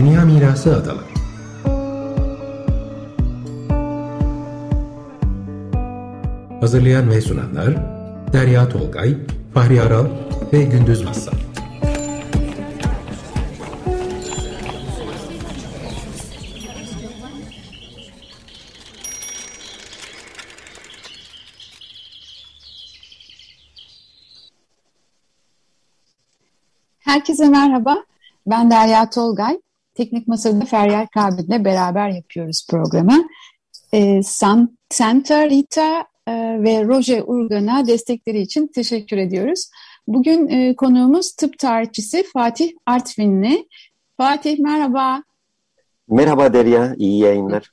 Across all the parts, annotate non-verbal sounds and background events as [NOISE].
Dünya Mirası Adaları Hazırlayan ve sunanlar Derya Tolgay, Fahri Aral ve Gündüz Mazsar. Herkese merhaba. Ben Derya Tolgay. Teknik Masada Feryal Kabil'le beraber yapıyoruz programı. E, Santa Rita e, ve Roger Urgan'a destekleri için teşekkür ediyoruz. Bugün e, konuğumuz tıp tarihçisi Fatih Artvinli. Fatih merhaba. Merhaba Derya, iyi yayınlar.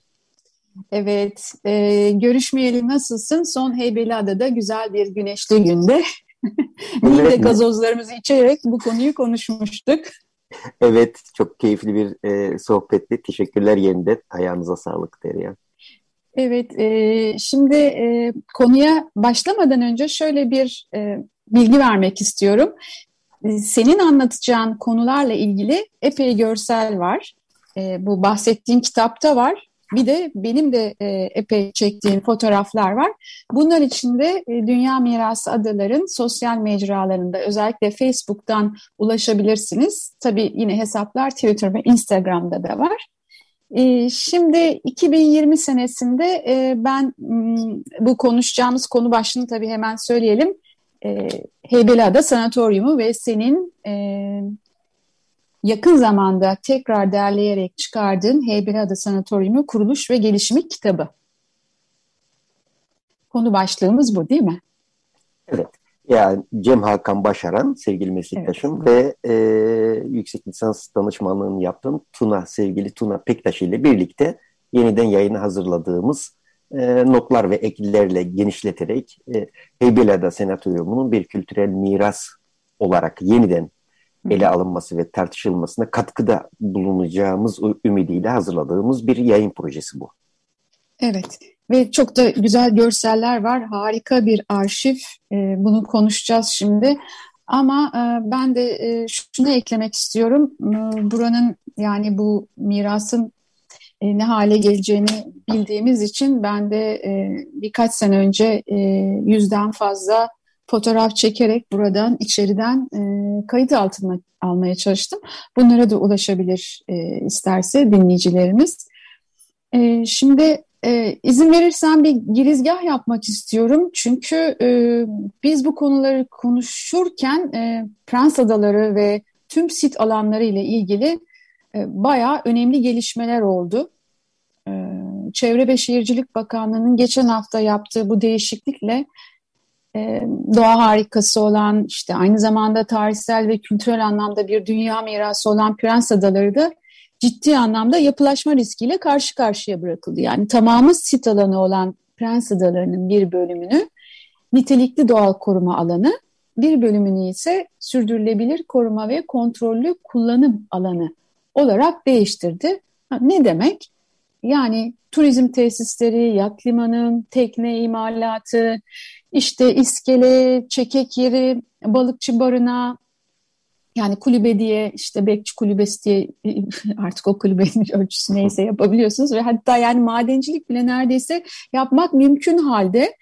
Evet, e, görüşmeyeli nasılsın? Son Heybeliada'da güzel bir güneşli günde. [LAUGHS] Niğde gazozlarımızı içerek bu konuyu konuşmuştuk. [LAUGHS] Evet, çok keyifli bir e, sohbetti. Teşekkürler yeniden. Ayağınıza sağlık Derya. Evet, e, şimdi e, konuya başlamadan önce şöyle bir e, bilgi vermek istiyorum. E, senin anlatacağın konularla ilgili epey görsel var. E, bu bahsettiğim kitapta var. Bir de benim de e, epey çektiğim fotoğraflar var. Bunlar içinde e, Dünya Mirası Adaların sosyal mecralarında özellikle Facebook'tan ulaşabilirsiniz. Tabii yine hesaplar Twitter ve Instagram'da da var. E, şimdi 2020 senesinde e, ben bu konuşacağımız konu başlığını tabii hemen söyleyelim. E, Heybeliada Sanatoryumu ve senin yakın zamanda tekrar derleyerek çıkardığın Heybeliada Sanatoryumu Kuruluş ve Gelişimi kitabı. Konu başlığımız bu değil mi? Evet. Yani Cem Hakan Başaran sevgili meslektaşım evet. ve e, yüksek lisans danışmanlığını yaptığım Tuna sevgili Tuna Pektaş ile birlikte yeniden yayını hazırladığımız e, notlar ve eklilerle genişleterek e, Heybeliada Senatoryumu'nun bir kültürel miras olarak yeniden ele alınması ve tartışılmasına katkıda bulunacağımız ümidiyle hazırladığımız bir yayın projesi bu. Evet ve çok da güzel görseller var. Harika bir arşiv. E, bunu konuşacağız şimdi. Ama e, ben de e, şunu eklemek istiyorum. E, buranın yani bu mirasın e, ne hale geleceğini bildiğimiz için ben de birkaç sene önce yüzden fazla fotoğraf çekerek buradan içeriden e, kayıt altına almaya çalıştım. Bunlara da ulaşabilir e, isterse dinleyicilerimiz. E, şimdi e, izin verirsen bir girizgah yapmak istiyorum. Çünkü e, biz bu konuları konuşurken e, Prens Adaları ve tüm sit alanları ile ilgili e, bayağı önemli gelişmeler oldu. E, Çevre ve Şehircilik Bakanlığı'nın geçen hafta yaptığı bu değişiklikle doğa harikası olan işte aynı zamanda tarihsel ve kültürel anlamda bir dünya mirası olan Prens Adaları da ciddi anlamda yapılaşma riskiyle karşı karşıya bırakıldı. Yani tamamı sit alanı olan Prens Adaları'nın bir bölümünü nitelikli doğal koruma alanı, bir bölümünü ise sürdürülebilir koruma ve kontrollü kullanım alanı olarak değiştirdi. Ne demek? Yani turizm tesisleri, yat limanı, tekne imalatı, işte iskele, çekek yeri, balıkçı barına, yani kulübe diye işte bekçi kulübesi diye [LAUGHS] artık o kulübenin [LAUGHS] ölçüsü neyse yapabiliyorsunuz ve hatta yani madencilik bile neredeyse yapmak mümkün halde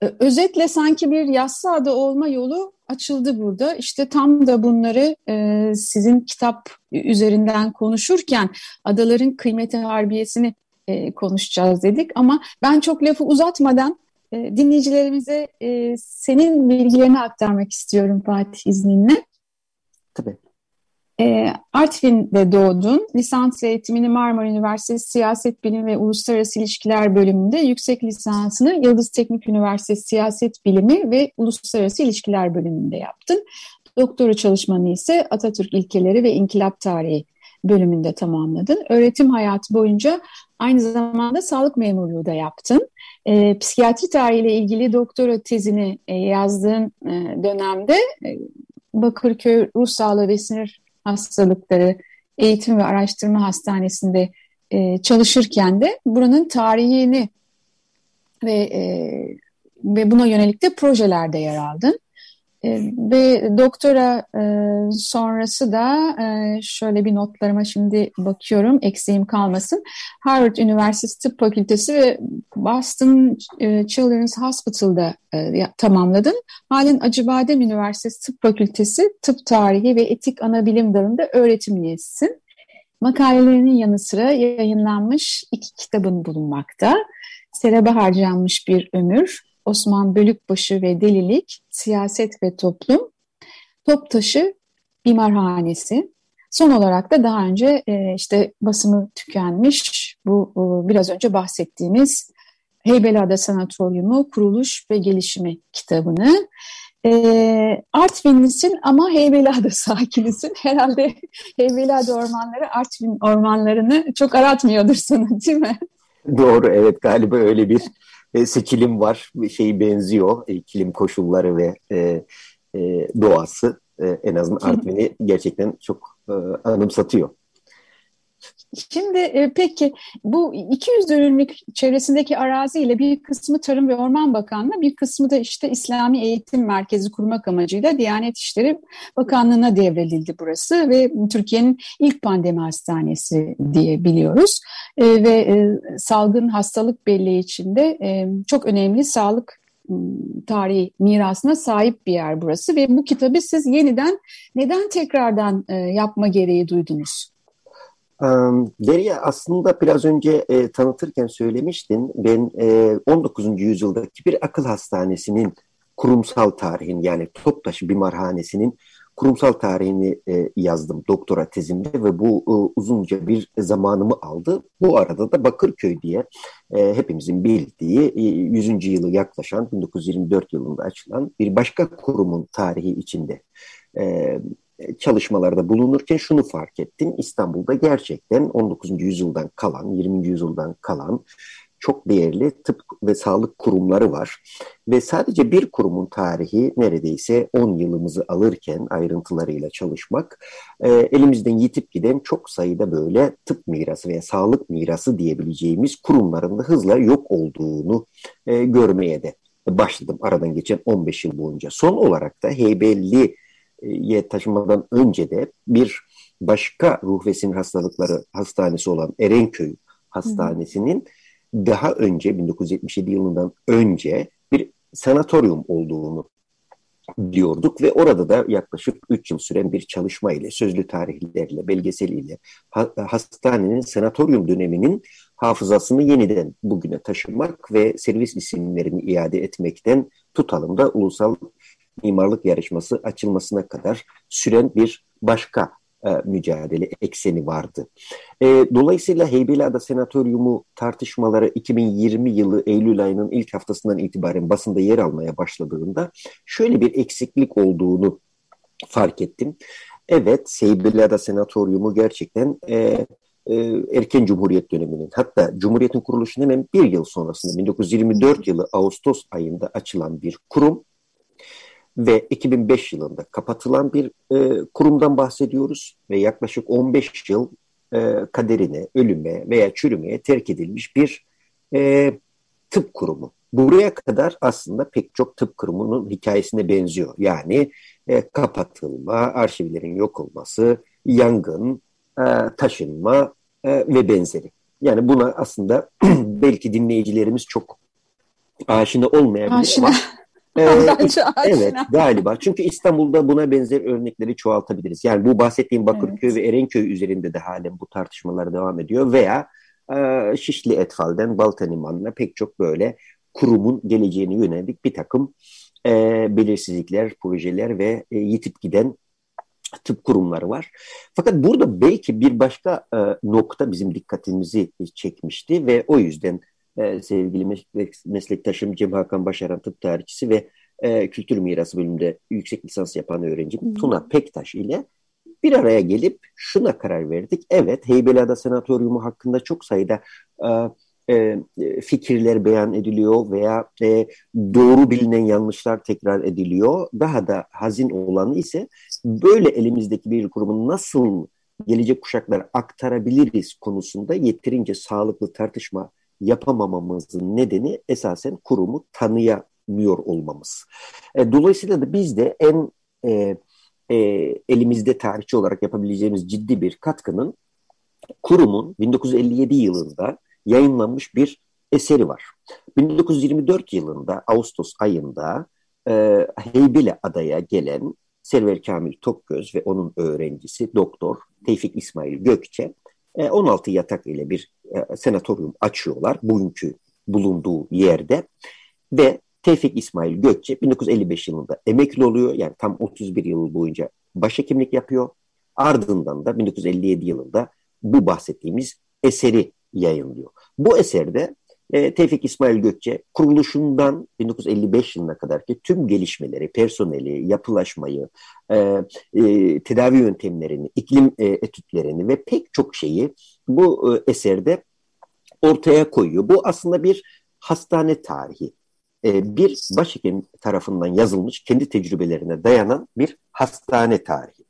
özetle sanki bir yassı olma yolu açıldı burada. İşte tam da bunları e, sizin kitap üzerinden konuşurken adaların kıymeti harbiyesini e, konuşacağız dedik. Ama ben çok lafı uzatmadan e, dinleyicilerimize e, senin bilgilerini aktarmak istiyorum Fatih izninle. Tabii. E, Artvin'de doğdun. Lisans eğitimini Marmara Üniversitesi Siyaset Bilimi ve Uluslararası İlişkiler bölümünde, yüksek lisansını Yıldız Teknik Üniversitesi Siyaset Bilimi ve Uluslararası İlişkiler bölümünde yaptın. Doktora çalışmanı ise Atatürk İlkeleri ve İnkılap Tarihi bölümünde tamamladın. Öğretim hayatı boyunca aynı zamanda sağlık memurluğu da yaptın. E, psikiyatri tarihiyle ilgili doktora tezini e, yazdığın e, dönemde e, Bakırköy Ruh Sağlığı ve Sinir Hastalıkları Eğitim ve Araştırma Hastanesi'nde e, çalışırken de buranın tarihini ve e, ve buna yönelik de projelerde yer aldın. E, ve doktora e, sonrası da e, şöyle bir notlarıma şimdi bakıyorum eksiğim kalmasın. Harvard Üniversitesi Tıp Fakültesi ve Boston e, Children's Hospital'da tamamladın. Halen Acıbadem Üniversitesi Tıp Fakültesi Tıp Tarihi ve Etik Anabilim Dalı'nda öğretim üyesisin. Makalelerinin yanı sıra yayınlanmış iki kitabın bulunmakta. Serebe harcanmış bir ömür, Osman Bölükbaşı ve Delilik, Siyaset ve Toplum, Toptaşı, Bimarhanesi. Son olarak da daha önce e, işte basımı tükenmiş bu e, biraz önce bahsettiğimiz Heybeliada Sanatoryumu Kuruluş ve Gelişimi kitabını e, Artvinlisin ama Heybeliada sakinisin. [LAUGHS] Herhalde Heybeliada ormanları Artvin ormanlarını çok aratmıyordur sana değil mi? Doğru evet galiba öyle bir e, seçilim var. Şey benziyor. İklim koşulları ve e, e, doğası e, en azından Artvin'i gerçekten çok e, anımsatıyor. Şimdi e, peki bu 200 dönümlük çevresindeki araziyle bir kısmı Tarım ve Orman Bakanlığı, bir kısmı da işte İslami Eğitim Merkezi kurmak amacıyla Diyanet İşleri Bakanlığı'na devredildi burası ve Türkiye'nin ilk pandemi hastanesi diye biliyoruz. E, ve e, salgın hastalık belleği içinde e, çok önemli sağlık tarihi mirasına sahip bir yer burası ve bu kitabı siz yeniden neden tekrardan e, yapma gereği duydunuz? Derya aslında biraz önce e, tanıtırken söylemiştin. Ben e, 19. yüzyıldaki bir akıl hastanesinin kurumsal tarihin yani Toptaşı Bimarhanesi'nin kurumsal tarihini e, yazdım doktora tezimde ve bu e, uzunca bir zamanımı aldı. Bu arada da Bakırköy diye e, hepimizin bildiği e, 100. yılı yaklaşan 1924 yılında açılan bir başka kurumun tarihi içinde e, çalışmalarda bulunurken şunu fark ettim. İstanbul'da gerçekten 19. yüzyıldan kalan, 20. yüzyıldan kalan çok değerli tıp ve sağlık kurumları var. Ve sadece bir kurumun tarihi neredeyse 10 yılımızı alırken ayrıntılarıyla çalışmak, e, elimizden yitip giden çok sayıda böyle tıp mirası veya sağlık mirası diyebileceğimiz kurumların da hızla yok olduğunu e, görmeye de başladım aradan geçen 15 yıl boyunca. Son olarak da Heybelli ye taşımadan önce de bir başka ruh ve sinir hastalıkları hastanesi olan Erenköy Hastanesi'nin daha önce 1977 yılından önce bir sanatoryum olduğunu diyorduk ve orada da yaklaşık 3 yıl süren bir çalışma ile sözlü tarihlerle, belgeseliyle hastanenin sanatoryum döneminin hafızasını yeniden bugüne taşımak ve servis isimlerini iade etmekten tutalım da ulusal mimarlık yarışması açılmasına kadar süren bir başka e, mücadele ekseni vardı. E, dolayısıyla Heybeliada Senatoryumu tartışmaları 2020 yılı Eylül ayının ilk haftasından itibaren basında yer almaya başladığında şöyle bir eksiklik olduğunu fark ettim. Evet, Heybeliada Senatoryumu gerçekten e, e, erken Cumhuriyet döneminin hatta Cumhuriyet'in kuruluşunun hemen bir yıl sonrasında 1924 yılı Ağustos ayında açılan bir kurum ve 2005 yılında kapatılan bir e, kurumdan bahsediyoruz ve yaklaşık 15 yıl e, kaderine, ölüme veya çürümeye terk edilmiş bir e, tıp kurumu. Buraya kadar aslında pek çok tıp kurumunun hikayesine benziyor. Yani e, kapatılma, arşivlerin yok olması, yangın, e, taşınma e, ve benzeri. Yani buna aslında [CLEARS THROAT] belki dinleyicilerimiz çok aşina olmayabilir aşina. ama [LAUGHS] Bence evet galiba. Çünkü İstanbul'da buna benzer örnekleri çoğaltabiliriz. Yani bu bahsettiğim Bakırköy evet. ve Erenköy üzerinde de halen bu tartışmalar devam ediyor. Veya e, Şişli Etfal'den Baltaniman'la pek çok böyle kurumun geleceğine yönelik bir takım e, belirsizlikler, projeler ve e, yitip giden tıp kurumları var. Fakat burada belki bir başka e, nokta bizim dikkatimizi çekmişti ve o yüzden e, sevgili meslek, meslektaşım Cem Hakan Başaran tıp tarihçisi ve e, kültür mirası bölümünde yüksek lisans yapan öğrencim. Tuna Pektaş ile bir araya gelip şuna karar verdik. Evet Heybeliada Senatoryumu hakkında çok sayıda e, e, fikirler beyan ediliyor veya e, doğru bilinen yanlışlar tekrar ediliyor. Daha da hazin olanı ise böyle elimizdeki bir kurumu nasıl gelecek kuşaklara aktarabiliriz konusunda yeterince sağlıklı tartışma yapamamamızın nedeni esasen kurumu tanıya yapmıyor olmamız. E, dolayısıyla da biz de en e, e, elimizde tarihçi olarak yapabileceğimiz ciddi bir katkının kurumun 1957 yılında yayınlanmış bir eseri var. 1924 yılında Ağustos ayında e, Heybeli adaya gelen Server Kamil Tokgöz ve onun öğrencisi Doktor Tevfik İsmail Gökçe 16 e, yatak ile bir e, senatoryum açıyorlar bugünkü bulunduğu yerde ve Tevfik İsmail Gökçe 1955 yılında emekli oluyor. Yani tam 31 yıl boyunca başhekimlik yapıyor. Ardından da 1957 yılında bu bahsettiğimiz eseri yayınlıyor. Bu eserde e, Tevfik İsmail Gökçe kuruluşundan 1955 yılına kadar ki tüm gelişmeleri, personeli, yapılaşmayı, e, e, tedavi yöntemlerini, iklim e, etütlerini ve pek çok şeyi bu e, eserde ortaya koyuyor. Bu aslında bir hastane tarihi. E, bir başhekim tarafından yazılmış kendi tecrübelerine dayanan bir hastane tarihi.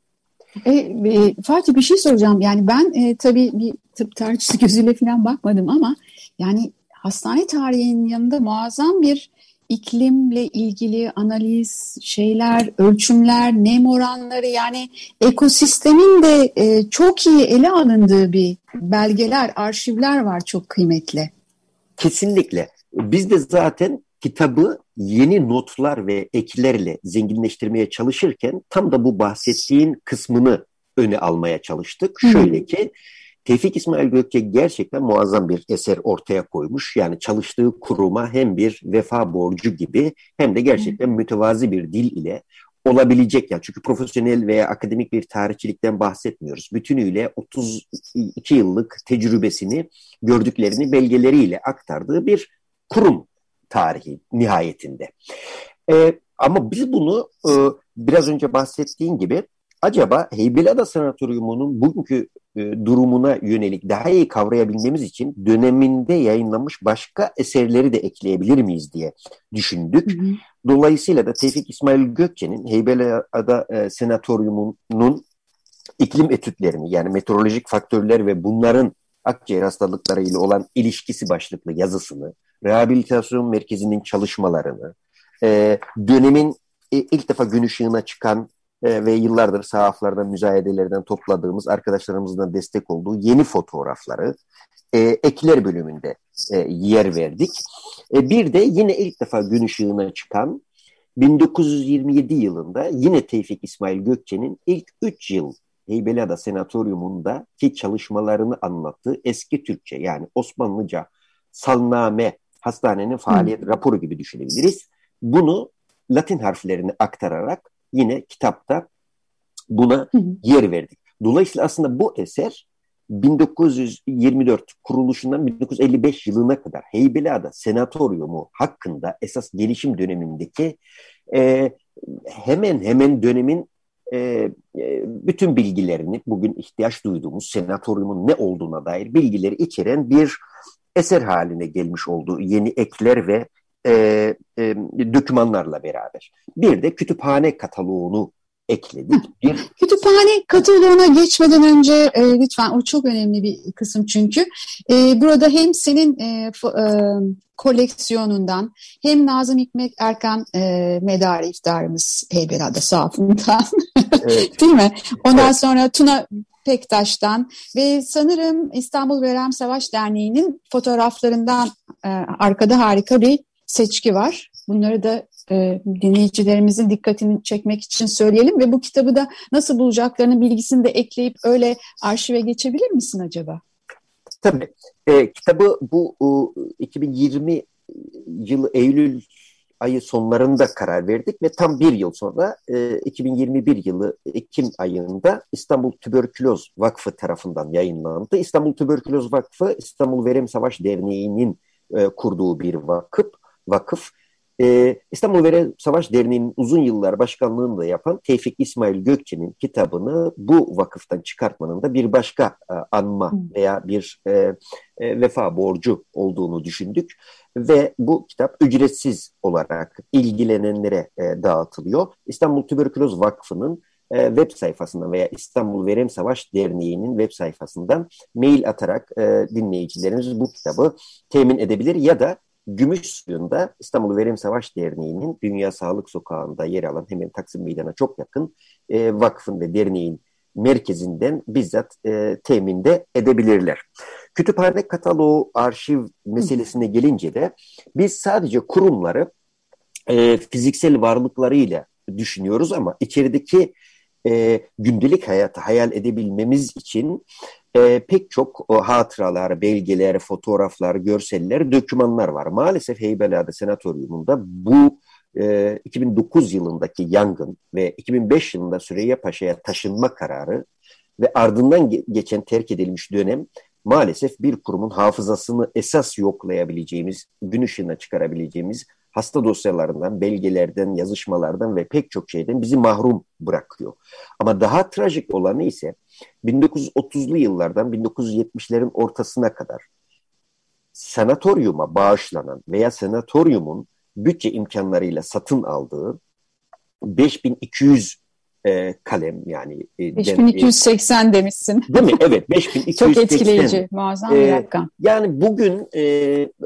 E, e, Fatih bir şey soracağım. Yani ben e, tabii bir tıp tarihçisi gözüyle falan bakmadım ama yani hastane tarihinin yanında muazzam bir iklimle ilgili analiz, şeyler, ölçümler, nem oranları yani ekosistemin de e, çok iyi ele alındığı bir belgeler, arşivler var çok kıymetli. Kesinlikle. Biz de zaten kitabı yeni notlar ve eklerle zenginleştirmeye çalışırken tam da bu bahsettiğin kısmını öne almaya çalıştık. Hmm. Şöyle ki Tevfik İsmail Gökçe gerçekten muazzam bir eser ortaya koymuş. Yani çalıştığı kuruma hem bir vefa borcu gibi hem de gerçekten mütevazi bir dil ile olabilecek yani çünkü profesyonel veya akademik bir tarihçilikten bahsetmiyoruz. Bütünüyle 32 yıllık tecrübesini gördüklerini belgeleriyle aktardığı bir kurum tarihi nihayetinde. Ee, ama biz bunu e, biraz önce bahsettiğin gibi acaba Heybeliada Sanatoryumu'nun bugünkü e, durumuna yönelik daha iyi kavrayabilmemiz için döneminde yayınlanmış başka eserleri de ekleyebilir miyiz diye düşündük. Hı hı. Dolayısıyla da Tevfik İsmail Gökçe'nin Heybeliada e, Senatoryumu'nun iklim etütlerini yani meteorolojik faktörler ve bunların akciğer hastalıkları ile olan ilişkisi başlıklı yazısını, rehabilitasyon merkezinin çalışmalarını, e, dönemin e, ilk defa gün ışığına çıkan e, ve yıllardır sahaflarda müzayedelerden topladığımız arkadaşlarımızdan destek olduğu yeni fotoğrafları e, ekler bölümünde e, yer verdik. E, bir de yine ilk defa gün ışığına çıkan 1927 yılında yine Tevfik İsmail Gökçe'nin ilk 3 yıl Heybeliada Senatoryumunda ki çalışmalarını anlattığı eski Türkçe yani Osmanlıca salname hastanenin faaliyet Hı. raporu gibi düşünebiliriz. Bunu Latin harflerini aktararak yine kitapta buna yer verdik. Dolayısıyla aslında bu eser 1924 kuruluşundan 1955 yılına kadar Heybeliada Senatoryumu hakkında esas gelişim dönemindeki e, hemen hemen dönemin e, e, bütün bilgilerini bugün ihtiyaç duyduğumuz senatoryumun ne olduğuna dair bilgileri içeren bir eser haline gelmiş olduğu yeni ekler ve e, e, dokümanlarla beraber. Bir de kütüphane kataloğunu ekledik. Bir... Kütüphane kataloğuna geçmeden önce e, lütfen o çok önemli bir kısım çünkü. E, burada hem senin e, e, koleksiyonundan hem Nazım Hikmet Erkan e, medarı iftarımız Heybeliada sahafından evet. [LAUGHS] değil mi? Ondan evet. sonra Tuna Pektaş'tan ve sanırım İstanbul Verem Savaş Derneği'nin fotoğraflarından e, arkada harika bir seçki var. Bunları da e, dinleyicilerimizin dikkatini çekmek için söyleyelim ve bu kitabı da nasıl bulacaklarını bilgisini de ekleyip öyle arşive geçebilir misin acaba? Tabii. E, kitabı bu e, 2020 yılı Eylül ayı sonlarında karar verdik ve tam bir yıl sonra e, 2021 yılı Ekim ayında İstanbul Tüberküloz Vakfı tarafından yayınlandı. İstanbul Tüberküloz Vakfı İstanbul Verem Savaş Derneği'nin e, kurduğu bir vakıf. Vakıf. E, İstanbul Verem Savaş Derneği'nin uzun yıllar başkanlığını da yapan Tevfik İsmail Gökçe'nin kitabını bu vakıftan çıkartmanın da bir başka e, anma veya bir e, e, vefa borcu olduğunu düşündük ve bu kitap ücretsiz olarak ilgilenenlere e, dağıtılıyor. İstanbul Tüberküloz Vakfı'nın e, web sayfasından veya İstanbul Verem Savaş Derneği'nin web sayfasından mail atarak e, dinleyicilerimiz bu kitabı temin edebilir ya da Gümüş suyunda İstanbul Verim Savaş Derneği'nin Dünya Sağlık Sokağı'nda yer alan hemen Taksim Meydanı'na çok yakın e, vakfın ve derneğin merkezinden bizzat e, teminde edebilirler. Kütüphane kataloğu arşiv meselesine gelince de biz sadece kurumları e, fiziksel varlıklarıyla düşünüyoruz ama içerideki e, gündelik hayatı hayal edebilmemiz için e, pek çok o, hatıralar, belgeler, fotoğraflar, görseller, dokümanlar var. Maalesef Heybeliada Senatoryumunda bu e, 2009 yılındaki yangın ve 2005 yılında Süreyya Paşa'ya taşınma kararı ve ardından ge geçen terk edilmiş dönem maalesef bir kurumun hafızasını esas yoklayabileceğimiz, gün ışığına çıkarabileceğimiz hasta dosyalarından, belgelerden, yazışmalardan ve pek çok şeyden bizi mahrum bırakıyor. Ama daha trajik olanı ise 1930'lu yıllardan 1970'lerin ortasına kadar sanatoryuma bağışlanan veya sanatoryumun bütçe imkanlarıyla satın aldığı 5200 e, kalem yani. E, 5280 demişsin. Değil mi? Evet [LAUGHS] 5280. çok etkileyici, muazzam bir e, rakam. Yani bugün e,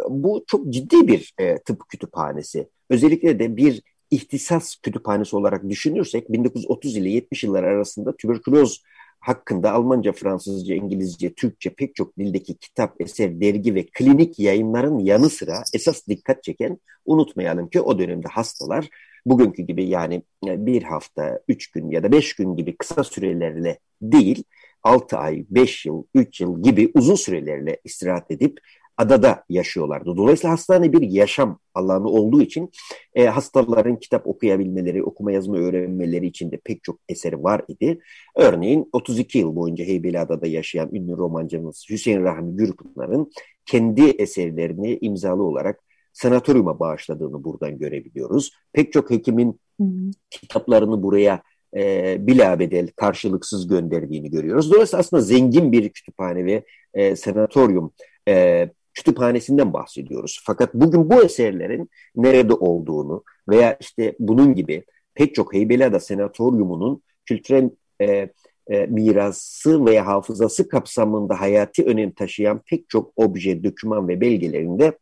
bu çok ciddi bir e, tıp kütüphanesi. Özellikle de bir ihtisas kütüphanesi olarak düşünürsek 1930 ile 70 yıllar arasında tüberküloz hakkında Almanca, Fransızca, İngilizce, Türkçe pek çok dildeki kitap, eser, dergi ve klinik yayınların yanı sıra esas dikkat çeken unutmayalım ki o dönemde hastalar bugünkü gibi yani e, bir hafta, üç gün ya da beş gün gibi kısa sürelerle değil, altı ay, beş yıl, üç yıl gibi uzun sürelerle istirahat edip adada yaşıyorlardı. Dolayısıyla hastane bir yaşam alanı olduğu için e, hastaların kitap okuyabilmeleri, okuma yazma öğrenmeleri için de pek çok eseri var idi. Örneğin 32 yıl boyunca Heybeliada'da yaşayan ünlü romancımız Hüseyin Rahmi Gürpınar'ın kendi eserlerini imzalı olarak sanatoryuma bağışladığını buradan görebiliyoruz. Pek çok hekimin hı kitaplarını buraya e, bilabedel karşılıksız gönderdiğini görüyoruz. Dolayısıyla aslında zengin bir kütüphane ve e, sanatoryum e, kütüphanesinden bahsediyoruz. Fakat bugün bu eserlerin nerede olduğunu veya işte bunun gibi pek çok Heybeliada Senatoryumu'nun kültürel e, e, mirası veya hafızası kapsamında hayati önem taşıyan pek çok obje, doküman ve belgelerinde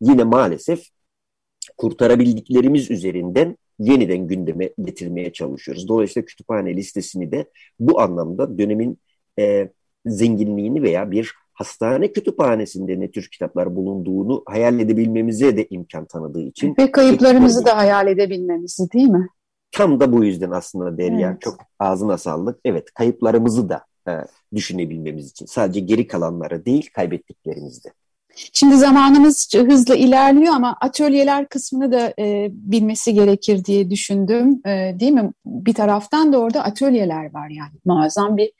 yine maalesef kurtarabildiklerimiz üzerinden yeniden gündeme getirmeye çalışıyoruz. Dolayısıyla kütüphane listesini de bu anlamda dönemin e, zenginliğini veya bir hastane kütüphanesinde ne tür kitaplar bulunduğunu hayal edebilmemize de imkan tanıdığı için. Ve kayıplarımızı da hayal edebilmemizi değil mi? Tam da bu yüzden aslında Derya evet. çok ağzına sağlık. Evet kayıplarımızı da e, düşünebilmemiz için. Sadece geri kalanları değil kaybettiklerimizi de. Şimdi zamanımız hızla ilerliyor ama atölyeler kısmını da e, bilmesi gerekir diye düşündüm. E, değil mi? Bir taraftan da orada atölyeler var yani. Muazzam bir,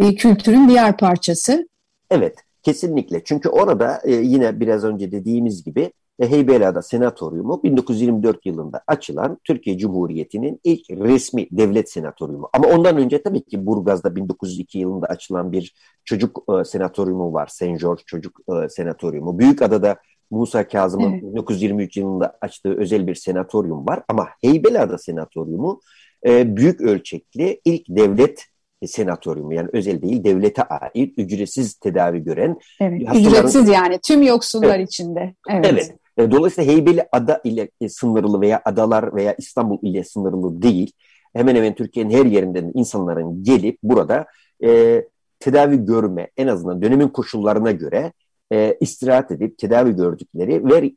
bir kültürün diğer parçası. Evet, kesinlikle. Çünkü orada e, yine biraz önce dediğimiz gibi e, Heybeliada Senatoryumu 1924 yılında açılan Türkiye Cumhuriyeti'nin ilk resmi devlet senatoryumu. Ama ondan önce tabii ki Burgaz'da 1902 yılında açılan bir çocuk e, senatoryumu var. St. George Çocuk e, Senatoryumu. Büyükada'da Musa Kazım'ın evet. 1923 yılında açtığı özel bir senatoryum var. Ama Heybeliada Senatoryumu e, büyük ölçekli ilk devlet senatoryumu yani özel değil devlete ait ücretsiz tedavi gören. Evet, ücretsiz yani tüm yoksullar evet. içinde. Evet. evet. E, dolayısıyla Heybeli ada ile e, sınırlı veya adalar veya İstanbul ile sınırlı değil. Hemen hemen Türkiye'nin her yerinden insanların gelip burada e, tedavi görme en azından dönemin koşullarına göre e, istirahat edip tedavi gördükleri ve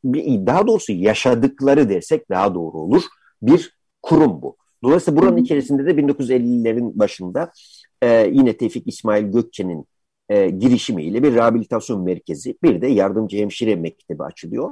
daha doğrusu yaşadıkları dersek daha doğru olur bir kurum bu. Dolayısıyla buranın içerisinde de 1950'lerin başında e, yine Tevfik İsmail Gökçe'nin e, girişimiyle bir rehabilitasyon merkezi, bir de yardımcı hemşire mektebi açılıyor.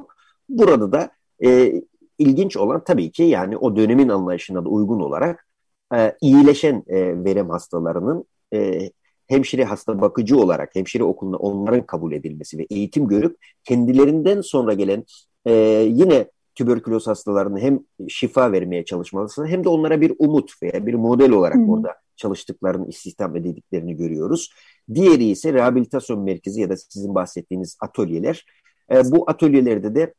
Burada da e, ilginç olan tabii ki yani o dönemin anlayışına da uygun olarak e, iyileşen e, verem hastalarının e, hemşire hasta bakıcı olarak hemşire okuluna onların kabul edilmesi ve eğitim görüp kendilerinden sonra gelen e, yine tüberküloz hastalarını hem şifa vermeye çalışması hem de onlara bir umut veya bir model olarak hmm. orada çalıştıklarını, istihdam edildiklerini görüyoruz. Diğeri ise rehabilitasyon merkezi ya da sizin bahsettiğiniz atölyeler. E, bu atölyelerde de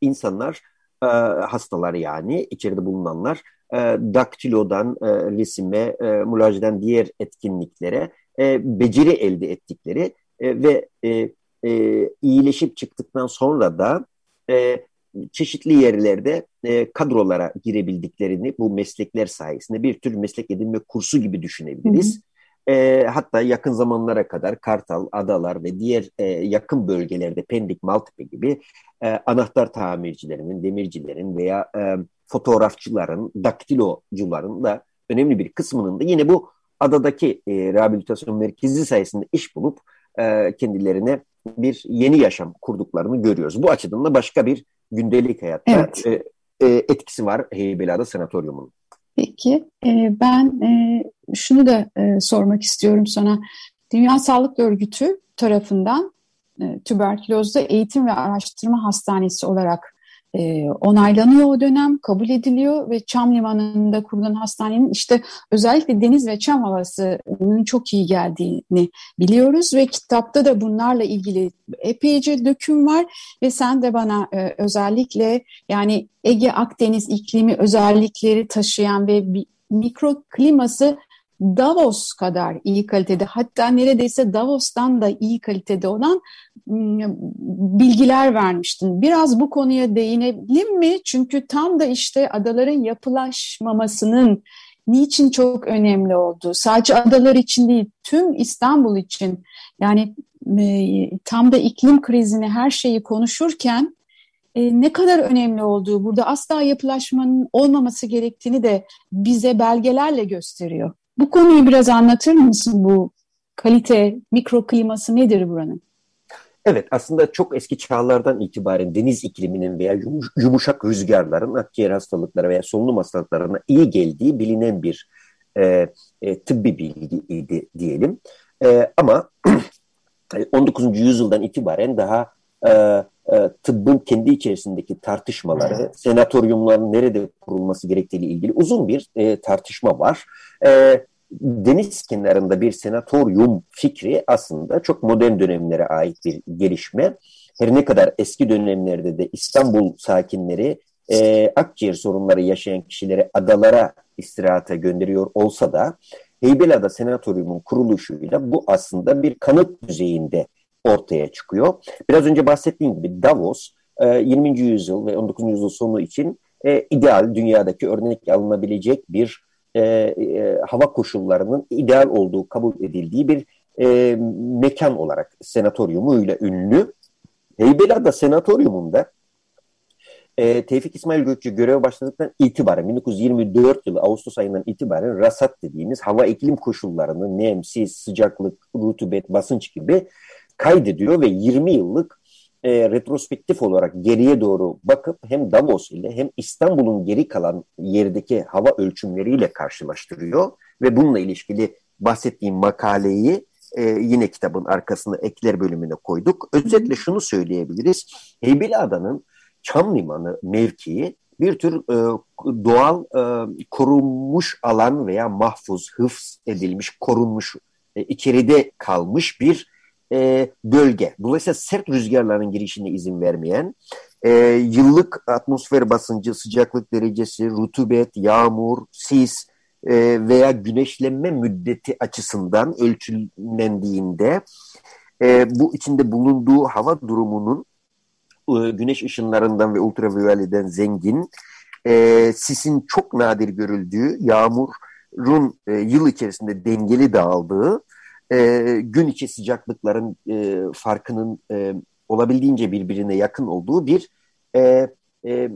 insanlar, e, hastalar yani içeride bulunanlar e, daktilodan e, resime, mulajdan diğer etkinliklere beceri elde ettikleri ve iyileşip çıktıktan sonra da çeşitli yerlerde kadrolara girebildiklerini bu meslekler sayesinde bir tür meslek edinme kursu gibi düşünebiliriz. E, hatta yakın zamanlara kadar Kartal, Adalar ve diğer e, yakın bölgelerde Pendik, Maltepe gibi e, anahtar tamircilerinin, demircilerin veya e, fotoğrafçıların, daktilocuların da önemli bir kısmının da yine bu adadaki e, rehabilitasyon merkezi sayesinde iş bulup e, kendilerine bir yeni yaşam kurduklarını görüyoruz. Bu açıdan da başka bir gündelik hayatta evet. e, e, etkisi var Heybeliada Sanatoryumu'nun. Peki e, ben e, şunu da e, sormak istiyorum sana. Dünya Sağlık Örgütü tarafından e, tüberkülozda eğitim ve araştırma hastanesi olarak e, onaylanıyor o dönem, kabul ediliyor ve Çam Limanı'nda kurulan hastanenin işte özellikle deniz ve çam havasının çok iyi geldiğini biliyoruz ve kitapta da bunlarla ilgili epeyce döküm var ve sen de bana e, özellikle yani Ege Akdeniz iklimi özellikleri taşıyan ve mikro kliması Davos kadar iyi kalitede hatta neredeyse Davos'tan da iyi kalitede olan bilgiler vermiştin. Biraz bu konuya değinebilir mi? Çünkü tam da işte adaların yapılaşmamasının niçin çok önemli olduğu, sadece adalar için değil, tüm İstanbul için yani tam da iklim krizini her şeyi konuşurken e, ne kadar önemli olduğu, burada asla yapılaşmanın olmaması gerektiğini de bize belgelerle gösteriyor. Bu konuyu biraz anlatır mısın bu kalite, mikrokliması nedir buranın? Evet aslında çok eski çağlardan itibaren deniz ikliminin veya yumuşak rüzgarların akciğer hastalıkları veya solunum hastalıklarına iyi geldiği bilinen bir e, e, tıbbi bilgiydi diyelim. E, ama [CLEARS THROAT] 19. yüzyıldan itibaren daha e, e, tıbbın kendi içerisindeki tartışmaları, senatoryumların nerede kurulması gerektiğiyle ilgili uzun bir e, tartışma var. E, deniz kenarında bir senatoryum fikri aslında çok modern dönemlere ait bir gelişme. Her ne kadar eski dönemlerde de İstanbul sakinleri e, akciğer sorunları yaşayan kişileri adalara istirahate gönderiyor olsa da Heybeliada Senatoryum'un kuruluşuyla bu aslında bir kanıt düzeyinde ortaya çıkıyor. Biraz önce bahsettiğim gibi Davos 20. E, yüzyıl ve 19. yüzyıl sonu için e, ideal dünyadaki örnek alınabilecek bir e, hava koşullarının ideal olduğu kabul edildiği bir mekan olarak senatoryumuyla ünlü. Heybeliada Senatoryumunda e, Tevfik İsmail Gökçe göreve başladıktan itibaren 1924 yılı Ağustos ayından itibaren rasat dediğimiz hava iklim koşullarını nem, sis, sıcaklık, rutubet, basınç gibi kaydediyor ve 20 yıllık e, retrospektif olarak geriye doğru bakıp hem Davos ile hem İstanbul'un geri kalan yerdeki hava ölçümleriyle karşılaştırıyor ve bununla ilişkili bahsettiğim makaleyi e, yine kitabın arkasına ekler bölümüne koyduk. Özetle şunu söyleyebiliriz. Heybeliada'nın Çam Limanı mevkii bir tür e, doğal e, korunmuş alan veya mahfuz, hıfz edilmiş, korunmuş, e, içeride kalmış bir e, bölge. Dolayısıyla sert rüzgarların girişine izin vermeyen, e, yıllık atmosfer basıncı, sıcaklık derecesi, rutubet, yağmur, sis e, veya güneşlenme müddeti açısından ölçülendiğinde e, bu içinde bulunduğu hava durumunun e, güneş ışınlarından ve ultraviyoleden zengin, e, sisin çok nadir görüldüğü, yağmurun e, yıl içerisinde dengeli dağıldığı e, gün içi sıcaklıkların e, farkının e, olabildiğince birbirine yakın olduğu bir e, e,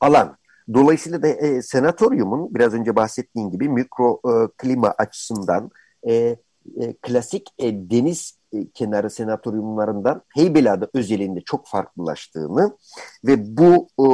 alan. Dolayısıyla da e, senatoryumun biraz önce bahsettiğim gibi mikro e, klima açısından e, e, klasik e, deniz e, kenarı senatoryumlarından Heybeliada özelinde çok farklılaştığını ve bu e,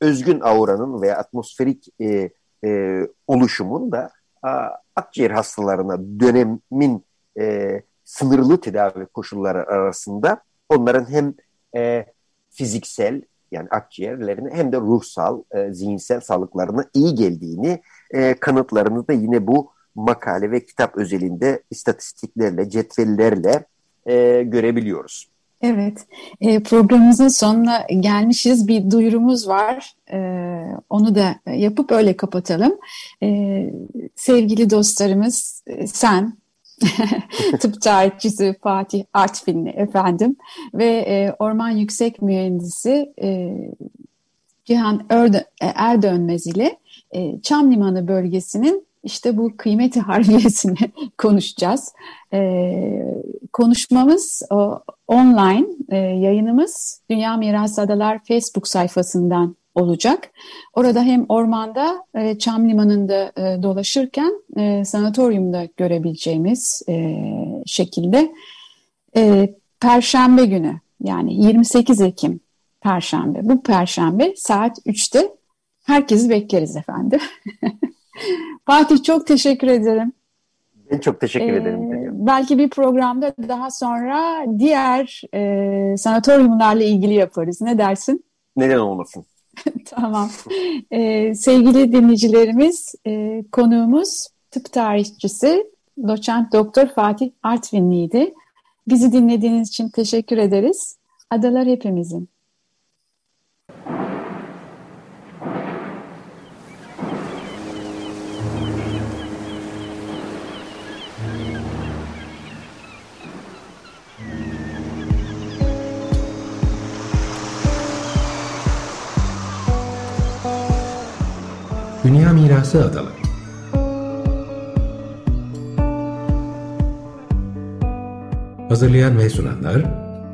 özgün auranın veya atmosferik e, e, oluşumun da a, akciğer hastalarına dönemin e, sınırlı tedavi koşulları arasında onların hem e, fiziksel yani akciğerlerine hem de ruhsal, e, zihinsel sağlıklarına iyi geldiğini e, kanıtlarını da yine bu makale ve kitap özelinde istatistiklerle, cetvellerle e, görebiliyoruz. Evet, e, programımızın sonuna gelmişiz. Bir duyurumuz var. E, onu da yapıp öyle kapatalım. E, sevgili dostlarımız, e, sen, [LAUGHS] tıp tarihçisi Fatih Artvinli efendim ve e, orman yüksek mühendisi e, Cihan Erde, Erdönmez ile e, Çam Limanı bölgesinin işte bu kıymeti harbiyesini [LAUGHS] konuşacağız. E, konuşmamız o, online e, yayınımız Dünya Mirası Adalar Facebook sayfasından olacak. Orada hem ormanda e, Çam Limanı'nda e, dolaşırken e, sanatoryumda görebileceğimiz e, şekilde e, Perşembe günü yani 28 Ekim Perşembe bu Perşembe saat 3'te herkesi bekleriz efendim. [LAUGHS] Fatih çok teşekkür ederim. Ben çok teşekkür ee, ederim. Belki bir programda daha sonra diğer e, sanatoryumlarla ilgili yaparız. Ne dersin? Neden olmasın? [LAUGHS] tamam. Ee, sevgili dinleyicilerimiz, e, konuğumuz tıp tarihçisi doçent doktor Fatih Artvinli'ydi. Bizi dinlediğiniz için teşekkür ederiz. Adalar hepimizin. Dünya Mirası Adaları Hazırlayan ve sunanlar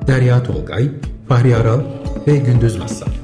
Derya Tolgay, Fahri Aral ve Gündüz Massar